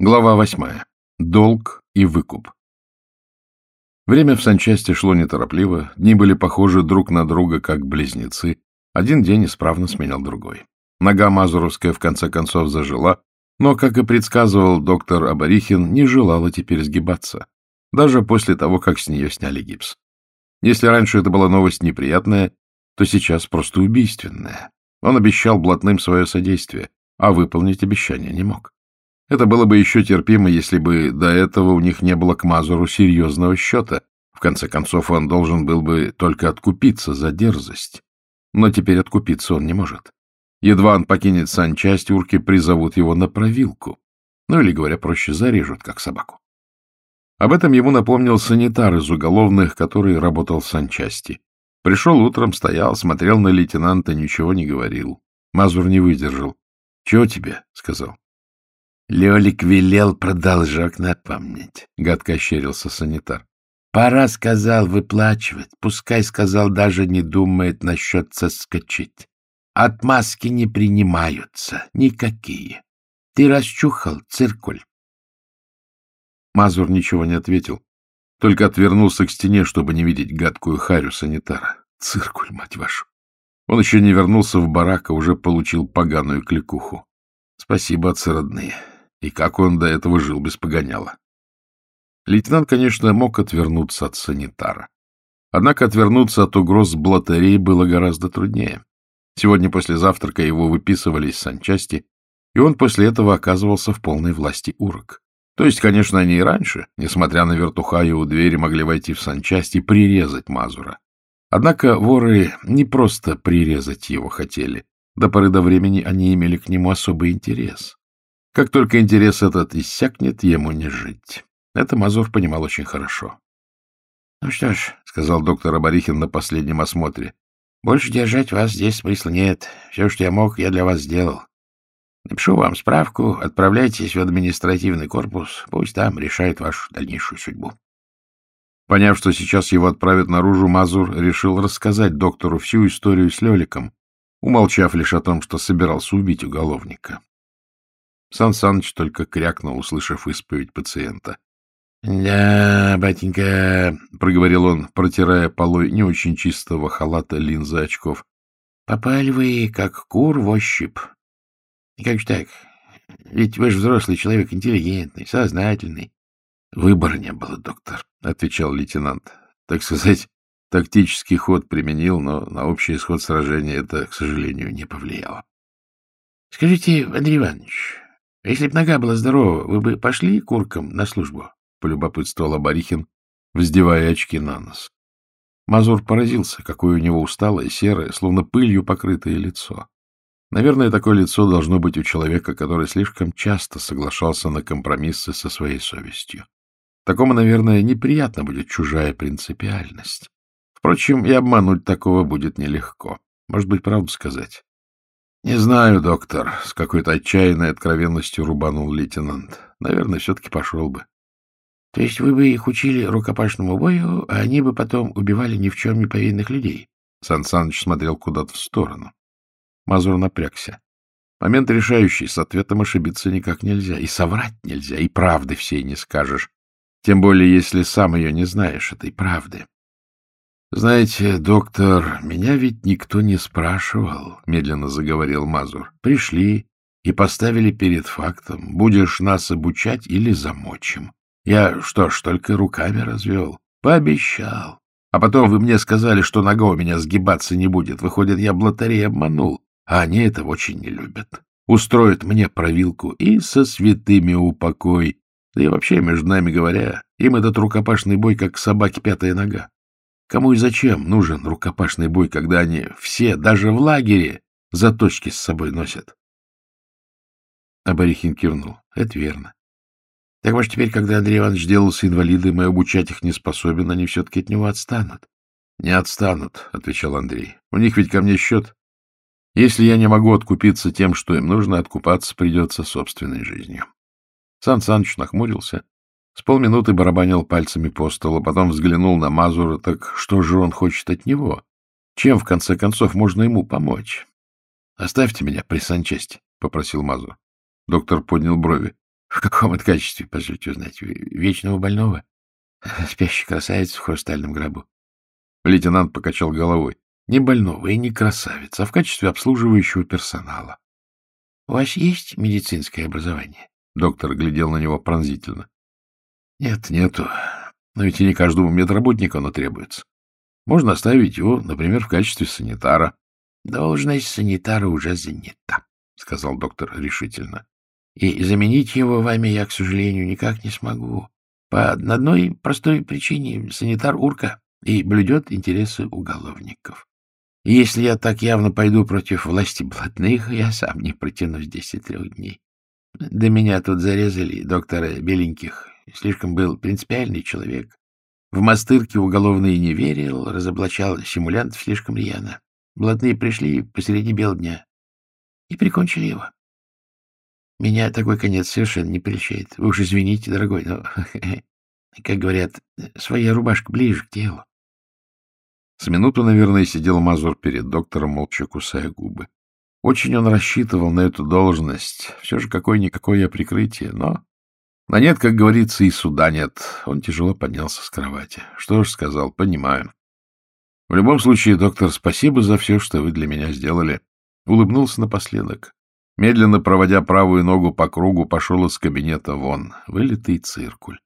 Глава восьмая. Долг и выкуп. Время в санчасти шло неторопливо, дни были похожи друг на друга, как близнецы. Один день исправно сменял другой. Нога Мазуровская в конце концов зажила, но, как и предсказывал доктор Абарихин, не желала теперь сгибаться, даже после того, как с нее сняли гипс. Если раньше это была новость неприятная, то сейчас просто убийственная. Он обещал блатным свое содействие, а выполнить обещание не мог. Это было бы еще терпимо, если бы до этого у них не было к Мазуру серьезного счета. В конце концов, он должен был бы только откупиться за дерзость. Но теперь откупиться он не может. Едва он покинет санчасть, урки призовут его на провилку. Ну или, говоря проще, зарежут, как собаку. Об этом ему напомнил санитар из уголовных, который работал в санчасти. Пришел утром, стоял, смотрел на лейтенанта, ничего не говорил. Мазур не выдержал. — Чего тебе? — сказал. Лёлик велел продолжок напомнить, — гадко ощерился санитар. Пора, сказал, выплачивать. Пускай, сказал, даже не думает насчет соскочить. Отмазки не принимаются, никакие. Ты расчухал, циркуль. Мазур ничего не ответил, только отвернулся к стене, чтобы не видеть гадкую харю санитара. Циркуль, мать вашу! Он еще не вернулся в барак, а уже получил поганую кликуху. Спасибо, отцы родные. И как он до этого жил без погоняла? Лейтенант, конечно, мог отвернуться от санитара. Однако отвернуться от угроз блатарей было гораздо труднее. Сегодня после завтрака его выписывали из санчасти, и он после этого оказывался в полной власти урок. То есть, конечно, они и раньше, несмотря на вертуха у двери, могли войти в санчасть и прирезать Мазура. Однако воры не просто прирезать его хотели. До поры до времени они имели к нему особый интерес. Как только интерес этот иссякнет, ему не жить. Это Мазур понимал очень хорошо. — Ну что ж, — сказал доктор Абарихин на последнем осмотре, — больше держать вас здесь смысла нет. Все, что я мог, я для вас сделал. Напишу вам справку, отправляйтесь в административный корпус, пусть там решают вашу дальнейшую судьбу. Поняв, что сейчас его отправят наружу, Мазур решил рассказать доктору всю историю с Леликом, умолчав лишь о том, что собирался убить уголовника. Сан Саныч только крякнул, услышав исповедь пациента. — Да, батенька, — проговорил он, протирая полой не очень чистого халата линзы очков. — Попали вы, как кур в ощупь. Как же так? Ведь вы же взрослый человек, интеллигентный, сознательный. — Выбора не было, доктор, — отвечал лейтенант. Так сказать, тактический ход применил, но на общий исход сражения это, к сожалению, не повлияло. — Скажите, Андрей Иванович, а если б нога была здорова, вы бы пошли куркам на службу? — полюбопытствовал Абарихин, вздевая очки на нос. Мазур поразился, какое у него усталое, серое, словно пылью покрытое лицо. Наверное, такое лицо должно быть у человека, который слишком часто соглашался на компромиссы со своей совестью. Такому, наверное, неприятно будет чужая принципиальность. Впрочем, и обмануть такого будет нелегко. Может быть, правду сказать. Не знаю, доктор, с какой-то отчаянной откровенностью рубанул лейтенант. Наверное, все-таки пошел бы. То есть вы бы их учили рукопашному бою, а они бы потом убивали ни в чем не повинных людей? Сан Саныч смотрел куда-то в сторону. Мазур напрягся. Момент решающий, с ответом ошибиться никак нельзя. И соврать нельзя, и правды всей не скажешь. Тем более, если сам ее не знаешь, этой правды. Знаете, доктор, меня ведь никто не спрашивал, — медленно заговорил Мазур. Пришли и поставили перед фактом, будешь нас обучать или замочим. Я что ж, только руками развел. Пообещал. А потом вы мне сказали, что нога у меня сгибаться не будет. Выходит, я блатарей обманул, а они этого очень не любят. Устроят мне провилку и со святыми упокой. Да и вообще, между нами говоря, им этот рукопашный бой, как собаке пятая нога. Кому и зачем нужен рукопашный бой, когда они все, даже в лагере, заточки с собой носят? Абарихин кивнул. Это верно. Так может, теперь, когда Андрей Иванович сделался инвалидом и обучать их не способен, они все-таки от него отстанут? — Не отстанут, — отвечал Андрей. — У них ведь ко мне счет. Если я не могу откупиться тем, что им нужно, откупаться придется собственной жизнью. Сан Саныч нахмурился с полминуты барабанил пальцами по столу, потом взглянул на Мазура, так что же он хочет от него? Чем, в конце концов, можно ему помочь? — Оставьте меня при санчасти, — попросил Мазур. Доктор поднял брови. — В каком это качестве, позвольте узнать? Вечного больного? Спящий красавец в хрустальном гробу. Лейтенант покачал головой. Не больного и не красавец, а в качестве обслуживающего персонала. — У вас есть медицинское образование? Доктор глядел на него пронзительно. — Нет, нету. Но ведь и не каждому медработнику оно требуется. Можно оставить его, например, в качестве санитара. — Должность санитара уже занята, — сказал доктор решительно. — И заменить его вами я, к сожалению, никак не смогу. По одной простой причине санитар урка и блюдет интересы уголовников. Если я так явно пойду против власти блатных, я сам не протянусь десять трех дней. До меня тут зарезали доктора Беленьких. Слишком был принципиальный человек. В мастырке уголовные не верил, разоблачал симулянтов слишком рьяно. Блатные пришли посреди бел дня и прикончили его. Меня такой конец совершенно не прельщает. Вы уж извините, дорогой, но, как говорят, своя рубашка ближе к телу. С минуту, наверное, сидел Мазур перед доктором, молча кусая губы. Очень он рассчитывал на эту должность. Все же какое-никакое прикрытие, но... На нет, как говорится, и суда нет. Он тяжело поднялся с кровати. Что ж, сказал, понимаю. В любом случае, доктор, спасибо за все, что вы для меня сделали. Улыбнулся напоследок. Медленно проводя правую ногу по кругу, пошел из кабинета вон. Вылитый циркуль.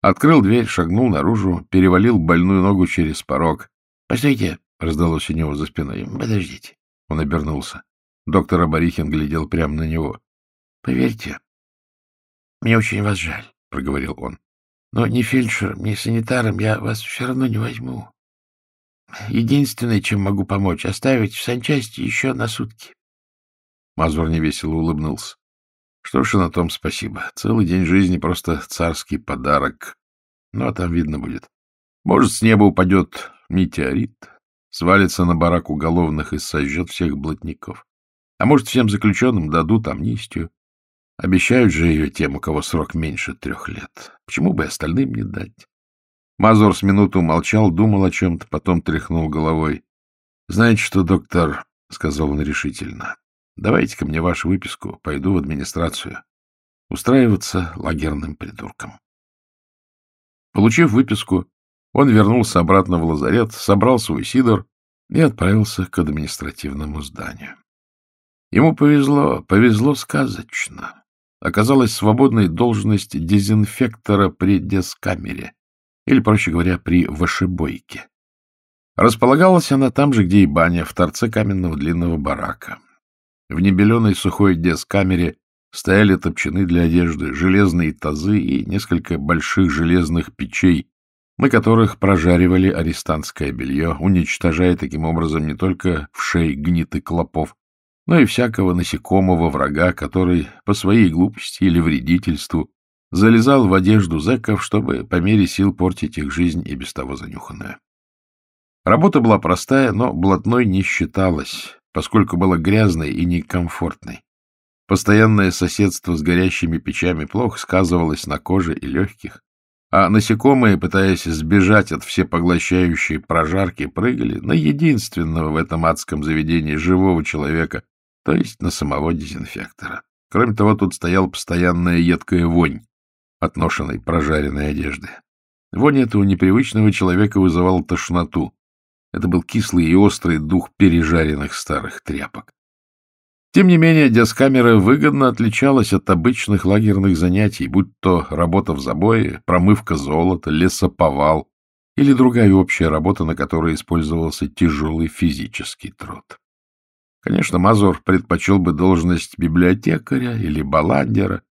Открыл дверь, шагнул наружу, перевалил больную ногу через порог. — Постойте, — раздалось у него за спиной. — Подождите. Он обернулся. Доктор Абарихин глядел прямо на него. — Поверьте, мне очень вас жаль, — проговорил он. — Но ни фельдшером, ни санитаром я вас все равно не возьму. Единственное, чем могу помочь, оставить в санчасти еще на сутки. Мазур невесело улыбнулся. Что ж, на том спасибо. Целый день жизни просто царский подарок. Ну, а там видно будет. Может, с неба упадет метеорит, свалится на барак уголовных и сожжет всех блатников. А может, всем заключенным дадут амнистию. Обещают же ее тем, у кого срок меньше трех лет. Почему бы остальным не дать? Мазур с минуту молчал, думал о чем-то, потом тряхнул головой. — Знаете что, доктор, — сказал он решительно, — давайте-ка мне вашу выписку, пойду в администрацию. Устраиваться лагерным придурком. Получив выписку, он вернулся обратно в лазарет, собрал свой сидор и отправился к административному зданию. Ему повезло, повезло сказочно. Оказалась свободная должность дезинфектора при дескамере, или, проще говоря, при вышибойке. Располагалась она там же, где и баня, в торце каменного длинного барака. В небеленой сухой дескамере стояли топчаны для одежды, железные тазы и несколько больших железных печей, на которых прожаривали арестантское белье, уничтожая таким образом не только в шей гниты клопов, но и всякого насекомого врага, который по своей глупости или вредительству залезал в одежду зэков, чтобы по мере сил портить их жизнь и без того занюханную. Работа была простая, но блатной не считалась, поскольку была грязной и некомфортной. Постоянное соседство с горящими печами плохо сказывалось на коже и легких, а насекомые, пытаясь сбежать от всепоглощающей прожарки, прыгали на единственного в этом адском заведении живого человека, то есть на самого дезинфектора. Кроме того, тут стояла постоянная едкая вонь от ношенной прожаренной одежды. Вонь этого непривычного человека вызывала тошноту. Это был кислый и острый дух пережаренных старых тряпок. Тем не менее, дескамера выгодно отличалась от обычных лагерных занятий, будь то работа в забое, промывка золота, лесоповал или другая общая работа, на которой использовался тяжелый физический труд. Конечно, Мазур предпочел бы должность библиотекаря или баландера,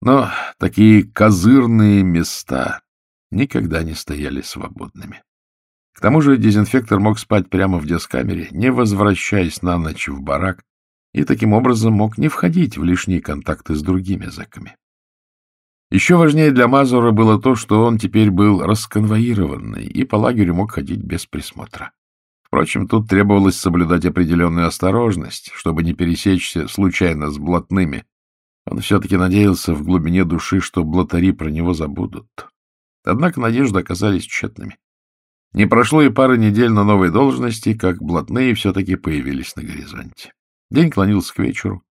но такие козырные места никогда не стояли свободными. К тому же дезинфектор мог спать прямо в дескамере, не возвращаясь на ночь в барак, и таким образом мог не входить в лишние контакты с другими зэками. Еще важнее для Мазура было то, что он теперь был расконвоированный и по лагерю мог ходить без присмотра. Впрочем, тут требовалось соблюдать определенную осторожность, чтобы не пересечься случайно с блатными. Он все-таки надеялся в глубине души, что блатари про него забудут. Однако надежды оказались тщетными. Не прошло и пары недель на новой должности, как блатные все-таки появились на горизонте. День клонился к вечеру.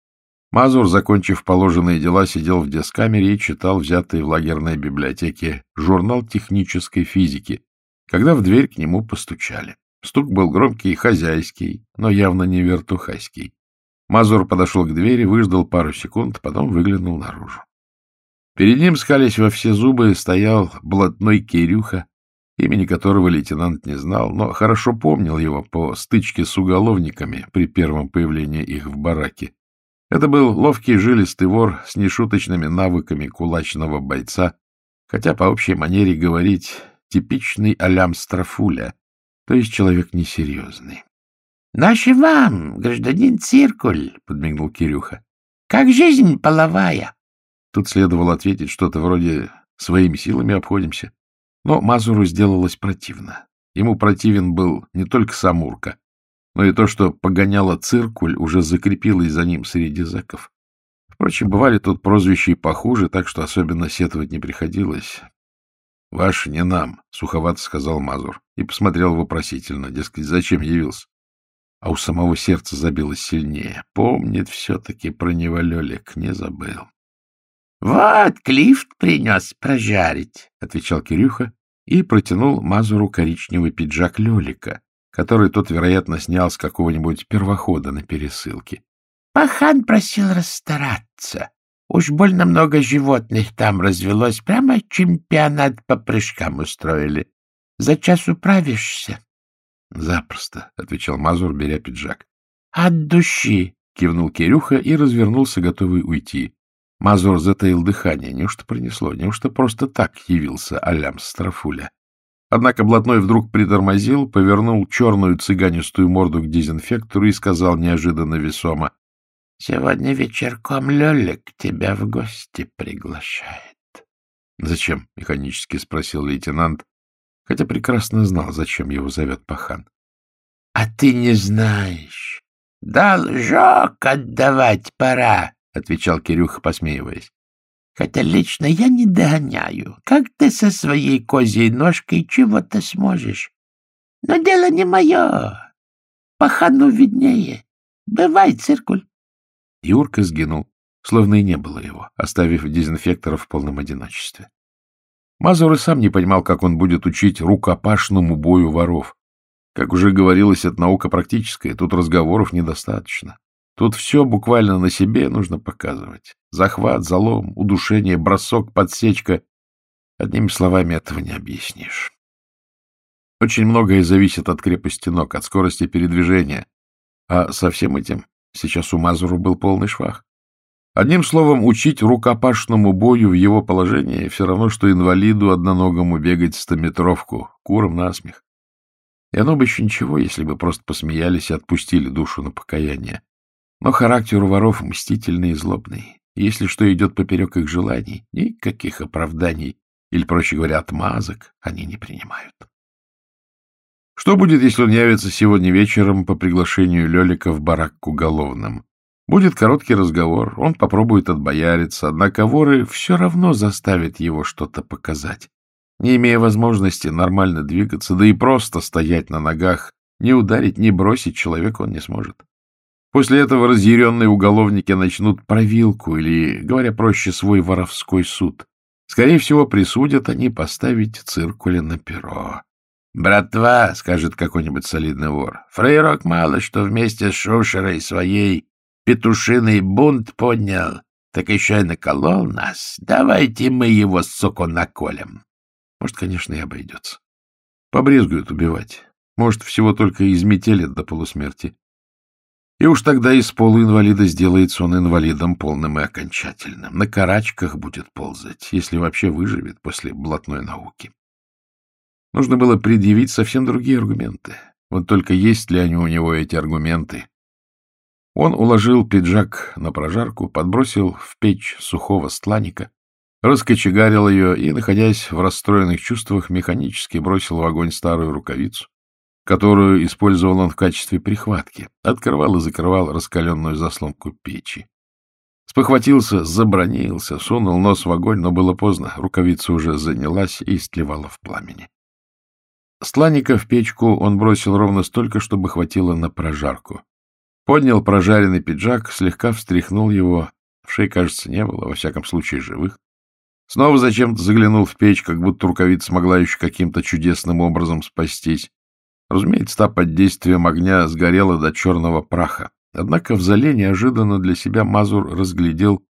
Мазур, закончив положенные дела, сидел в дескамере и читал взятый в лагерной библиотеке журнал технической физики, когда в дверь к нему постучали. Стук был громкий хозяйский, но явно не вертухайский. Мазур подошел к двери, выждал пару секунд, потом выглянул наружу. Перед ним, скались во все зубы, стоял блатной Кирюха, имени которого лейтенант не знал, но хорошо помнил его по стычке с уголовниками при первом появлении их в бараке. Это был ловкий жилистый вор с нешуточными навыками кулачного бойца, хотя по общей манере говорить типичный алям страфуля, то есть человек несерьезный. — Наши вам, гражданин Циркуль, — подмигнул Кирюха. — Как жизнь половая? Тут следовало ответить что-то вроде «своими силами обходимся». Но Мазуру сделалось противно. Ему противен был не только Самурка, но и то, что погоняло циркуль, уже закрепилось за ним среди зэков. Впрочем, бывали тут прозвища и похуже, так что особенно сетовать не приходилось. — Ваш не нам, — суховато сказал Мазур и посмотрел вопросительно, дескать, зачем явился. А у самого сердца забилось сильнее. Помнит все-таки про него Лелик, не забыл. — Вот, Клифт принес прожарить, — отвечал Кирюха и протянул Мазуру коричневый пиджак Лелика, который тот, вероятно, снял с какого-нибудь первохода на пересылке. — Пахан просил расстараться. Уж больно много животных там развелось, прямо чемпионат по прыжкам устроили. За час управишься? — Запросто, — отвечал Мазур, беря пиджак. — От души, — кивнул Кирюха и развернулся, готовый уйти. Мазур затаил дыхание. Неужто принесло? Неужто просто так явился Алям Страфуля? Однако блатной вдруг притормозил, повернул черную цыганистую морду к дезинфектору и сказал неожиданно весомо. Сегодня вечерком Лёлик тебя в гости приглашает. — Зачем? — механически спросил лейтенант, хотя прекрасно знал, зачем его зовет пахан. — А ты не знаешь. — Должок отдавать пора, — отвечал Кирюха, посмеиваясь. — Хотя лично я не догоняю. Как ты со своей козьей ножкой чего-то сможешь? Но дело не мое. Пахану виднее. Бывай, циркуль. Юрка сгинул, словно и не было его, оставив дезинфектора в полном одиночестве. Мазур и сам не понимал, как он будет учить рукопашному бою воров. Как уже говорилось, это наука практическая, тут разговоров недостаточно. Тут все буквально на себе нужно показывать. Захват, залом, удушение, бросок, подсечка. Одними словами этого не объяснишь. Очень многое зависит от крепости ног, от скорости передвижения. А со всем этим Сейчас у Мазуру был полный швах. Одним словом, учить рукопашному бою в его положении все равно, что инвалиду одноногому бегать стометровку, куром насмех. И оно бы еще ничего, если бы просто посмеялись и отпустили душу на покаяние. Но характер у воров мстительный и злобный. Если что идет поперек их желаний, никаких оправданий, или, проще говоря, отмазок, они не принимают. Что будет, если он явится сегодня вечером по приглашению Лелика в барак к уголовным? Будет короткий разговор, он попробует отбояриться, однако воры все равно заставят его что-то показать. Не имея возможности нормально двигаться, да и просто стоять на ногах, не ударить, не бросить человека он не сможет. После этого разъяренные уголовники начнут провилку или, говоря проще, свой воровской суд. Скорее всего, присудят они поставить циркуля на перо. «Братва», — скажет какой-нибудь солидный вор, — «фрейрок мало что вместе с Шушерой своей петушиный бунт поднял, так еще и наколол нас. Давайте мы его, суку, наколем». Может, конечно, и обойдется. Побрезгуют убивать. Может, всего только изметелят до полусмерти. И уж тогда из полуинвалида сделается он инвалидом полным и окончательным. На карачках будет ползать, если вообще выживет после блатной науки. Нужно было предъявить совсем другие аргументы. Вот только есть ли они у него, эти аргументы? Он уложил пиджак на прожарку, подбросил в печь сухого стланика, раскочегарил ее и, находясь в расстроенных чувствах, механически бросил в огонь старую рукавицу, которую использовал он в качестве прихватки, открывал и закрывал раскаленную заслонку печи. Спохватился, забронился, сунул нос в огонь, но было поздно, рукавица уже занялась и истлевала в пламени. Сланика в печку он бросил ровно столько, чтобы хватило на прожарку. Поднял прожаренный пиджак, слегка встряхнул его. В шее, кажется, не было, во всяком случае, живых. Снова зачем-то заглянул в печь, как будто рукавица могла еще каким-то чудесным образом спастись. Разумеется, та под действием огня сгорела до черного праха. Однако в зале неожиданно для себя Мазур разглядел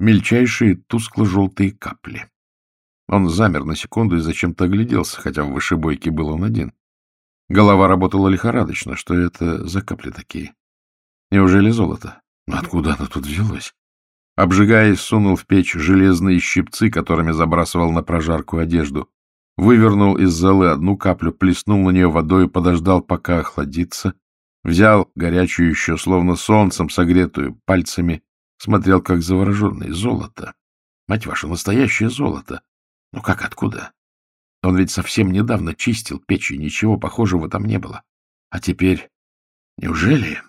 мельчайшие тускло-желтые капли. Он замер на секунду и зачем-то огляделся, хотя в вышибойке был он один. Голова работала лихорадочно. Что это за капли такие? Неужели золото? Но откуда оно тут взялось? Обжигаясь, сунул в печь железные щипцы, которыми забрасывал на прожарку одежду. Вывернул из золы одну каплю, плеснул на нее водой и подождал, пока охладится. Взял горячую еще, словно солнцем согретую, пальцами, смотрел, как завороженный. Золото. Мать ваша, настоящее золото. Ну как, откуда? Он ведь совсем недавно чистил печь, и ничего похожего там не было. А теперь... Неужели?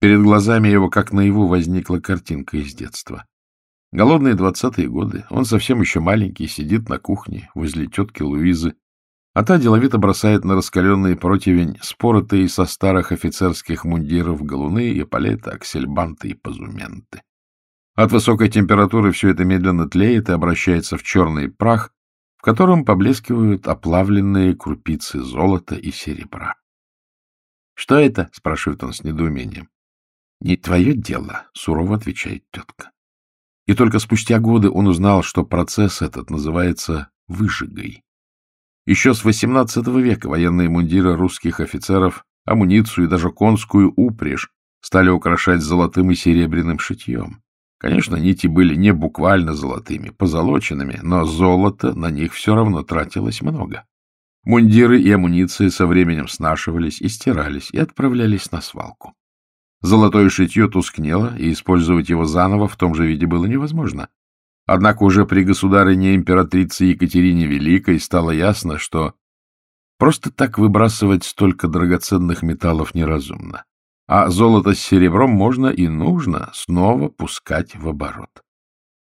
Перед глазами его, как наяву, возникла картинка из детства. Голодные двадцатые годы. Он совсем еще маленький, сидит на кухне возле тетки Луизы, а та деловито бросает на раскаленный противень споротые со старых офицерских мундиров галуны, эполеты, аксельбанты и позументы. От высокой температуры все это медленно тлеет и обращается в черный прах, котором поблескивают оплавленные крупицы золота и серебра. — Что это? — спрашивает он с недоумением. — Не твое дело, — сурово отвечает тетка. И только спустя годы он узнал, что процесс этот называется выжигой. Еще с XVIII века военные мундиры русских офицеров, амуницию и даже конскую упряжь стали украшать золотым и серебряным шитьем. Конечно, нити были не буквально золотыми, позолоченными, но золота на них все равно тратилось много. Мундиры и амуниции со временем снашивались и стирались, и отправлялись на свалку. Золотое шитье тускнело, и использовать его заново в том же виде было невозможно. Однако уже при государыне императрице Екатерине Великой стало ясно, что просто так выбрасывать столько драгоценных металлов неразумно а золото с серебром можно и нужно снова пускать в оборот.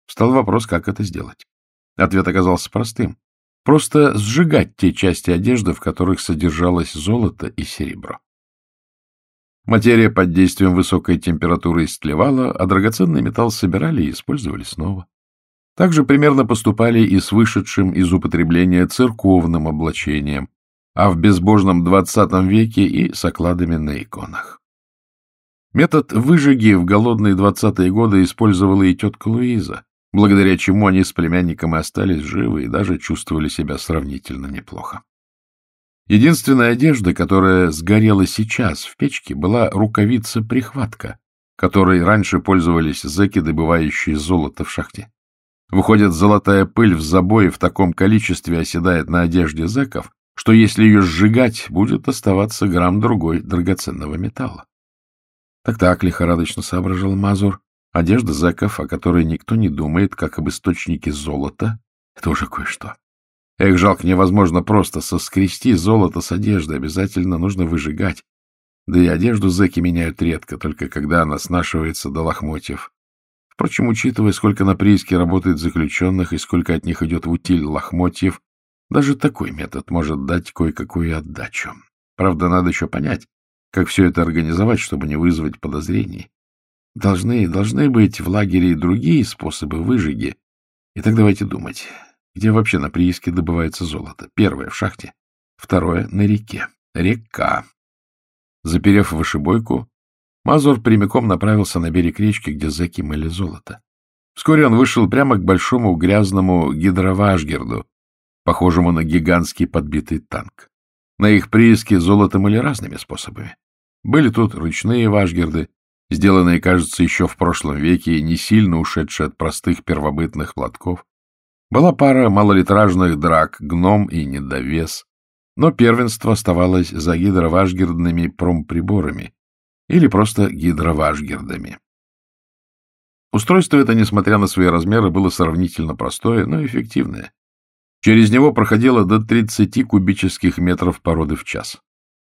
Встал вопрос, как это сделать. Ответ оказался простым. Просто сжигать те части одежды, в которых содержалось золото и серебро. Материя под действием высокой температуры истлевала, а драгоценный металл собирали и использовали снова. Также примерно поступали и с вышедшим из употребления церковным облачением, а в безбожном XX веке и с окладами на иконах. Метод выжиги в голодные двадцатые годы использовала и тетка Луиза, благодаря чему они с племянником и остались живы и даже чувствовали себя сравнительно неплохо. Единственная одежда, которая сгорела сейчас в печке, была рукавица-прихватка, которой раньше пользовались зэки, добывающие золото в шахте. Выходит, золотая пыль в забое в таком количестве оседает на одежде зэков, что если ее сжигать, будет оставаться грамм-другой драгоценного металла. Так-так, лихорадочно соображал Мазур. Одежда зэков, о которой никто не думает, как об источнике золота, это уже кое-что. Эх, жалко, невозможно просто соскрести золото с одежды, обязательно нужно выжигать. Да и одежду зэки меняют редко, только когда она снашивается до лохмотьев. Впрочем, учитывая, сколько на прииске работает заключенных и сколько от них идет в утиль лохмотьев, даже такой метод может дать кое-какую отдачу. Правда, надо еще понять, как все это организовать, чтобы не вызвать подозрений? Должны, должны быть в лагере и другие способы выжиги. И так давайте думать, где вообще на прииске добывается золото? Первое — в шахте. Второе — на реке. Река. Заперев вышибойку, Мазур прямиком направился на берег речки, где зэки мыли золото. Вскоре он вышел прямо к большому грязному гидроважгерду, похожему на гигантский подбитый танк. На их прииске золото мыли разными способами. Были тут ручные вашгерды, сделанные, кажется, еще в прошлом веке, не сильно ушедшие от простых первобытных платков. Была пара малолитражных драк, гном и недовес, но первенство оставалось за гидровашгердными промприборами или просто гидровашгердами. Устройство это, несмотря на свои размеры, было сравнительно простое, но эффективное. Через него проходило до 30 кубических метров породы в час.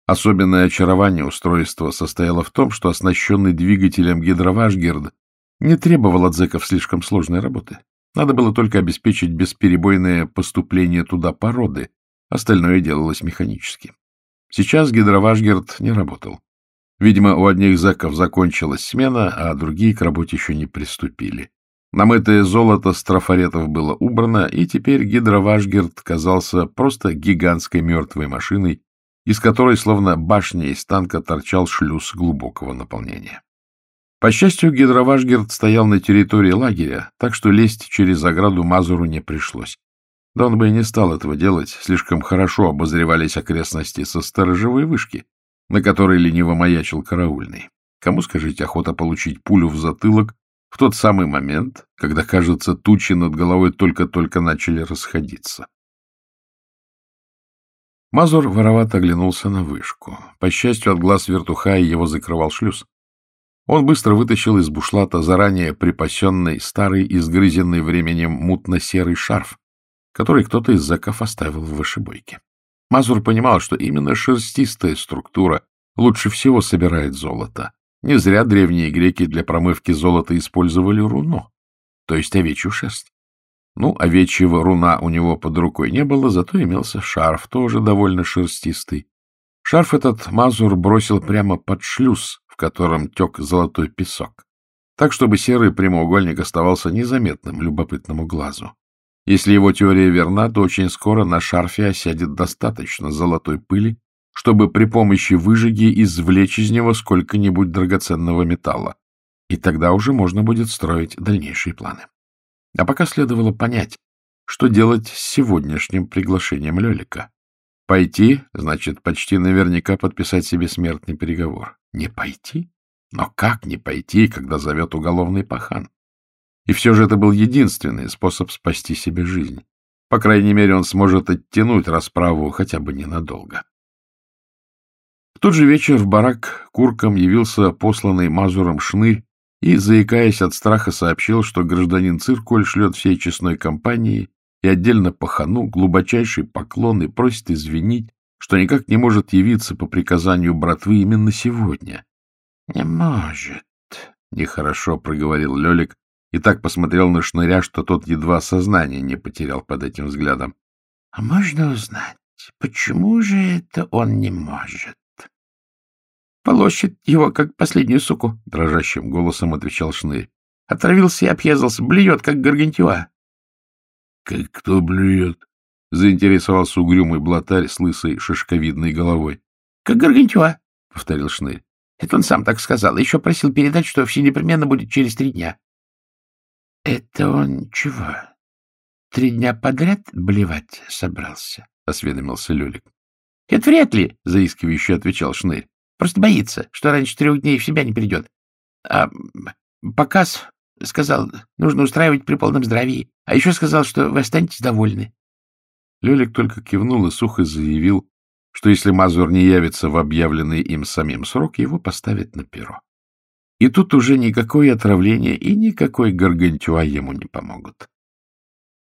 Особенное очарование устройства состояло в том, что оснащенный двигателем гидровашгерд не требовал от зэков слишком сложной работы. Надо было только обеспечить бесперебойное поступление туда породы, остальное делалось механически. Сейчас гидровашгерд не работал. Видимо, у одних зэков закончилась смена, а другие к работе еще не приступили. Намытое золото с трафаретов было убрано, и теперь гидровашгерт казался просто гигантской мертвой машиной, из которой, словно башня из танка, торчал шлюз глубокого наполнения. По счастью, гидровашгерт стоял на территории лагеря, так что лезть через ограду Мазуру не пришлось. Да он бы и не стал этого делать, слишком хорошо обозревались окрестности со сторожевой вышки, на которой лениво маячил караульный. Кому, скажите, охота получить пулю в затылок в тот самый момент, когда, кажется, тучи над головой только-только начали расходиться? Мазур воровато оглянулся на вышку. По счастью, от глаз вертухая его закрывал шлюз. Он быстро вытащил из бушлата заранее припасенный, старый, изгрызенный временем мутно-серый шарф, который кто-то из заков оставил в вышибойке. Мазур понимал, что именно шерстистая структура лучше всего собирает золото. Не зря древние греки для промывки золота использовали руно, то есть овечью шерсть. Ну, овечьего руна у него под рукой не было, зато имелся шарф, тоже довольно шерстистый. Шарф этот Мазур бросил прямо под шлюз, в котором тек золотой песок, так, чтобы серый прямоугольник оставался незаметным любопытному глазу. Если его теория верна, то очень скоро на шарфе осядет достаточно золотой пыли, чтобы при помощи выжиги извлечь из него сколько-нибудь драгоценного металла. И тогда уже можно будет строить дальнейшие планы. А пока следовало понять, что делать с сегодняшним приглашением Лелика. Пойти, значит, почти наверняка подписать себе смертный переговор. Не пойти? Но как не пойти, когда зовет уголовный пахан? И все же это был единственный способ спасти себе жизнь. По крайней мере, он сможет оттянуть расправу хотя бы ненадолго. В тот же вечер в барак куркам явился посланный Мазуром шнырь и, заикаясь от страха, сообщил, что гражданин Циркуль шлет всей честной компании и отдельно пахану глубочайший поклон и просит извинить, что никак не может явиться по приказанию братвы именно сегодня. — Не может, — нехорошо проговорил Лелик, и так посмотрел на шныря, что тот едва сознание не потерял под этим взглядом. — А можно узнать, почему же это он не может? — Полощет его, как последнюю суку, — дрожащим голосом отвечал шнырь. — Отравился и объездался, блюет, как гаргантюа. — Как кто блюет? — заинтересовался угрюмый блатарь с лысой шишковидной головой. — Как гаргантюа, — повторил шнырь. — Это он сам так сказал. Еще просил передать, что все непременно будет через три дня. — Это он чего? Три дня подряд блевать собрался? — осведомился Люлик. — Это вряд ли, — заискивающе отвечал Шнырь. — Просто боится, что раньше трех дней в себя не придет. А показ, сказал, нужно устраивать при полном здравии. А еще сказал, что вы останетесь довольны. Люлик только кивнул и сухо заявил, что если Мазур не явится в объявленный им самим срок, его поставят на перо. И тут уже никакое отравление и никакой гаргантюа ему не помогут.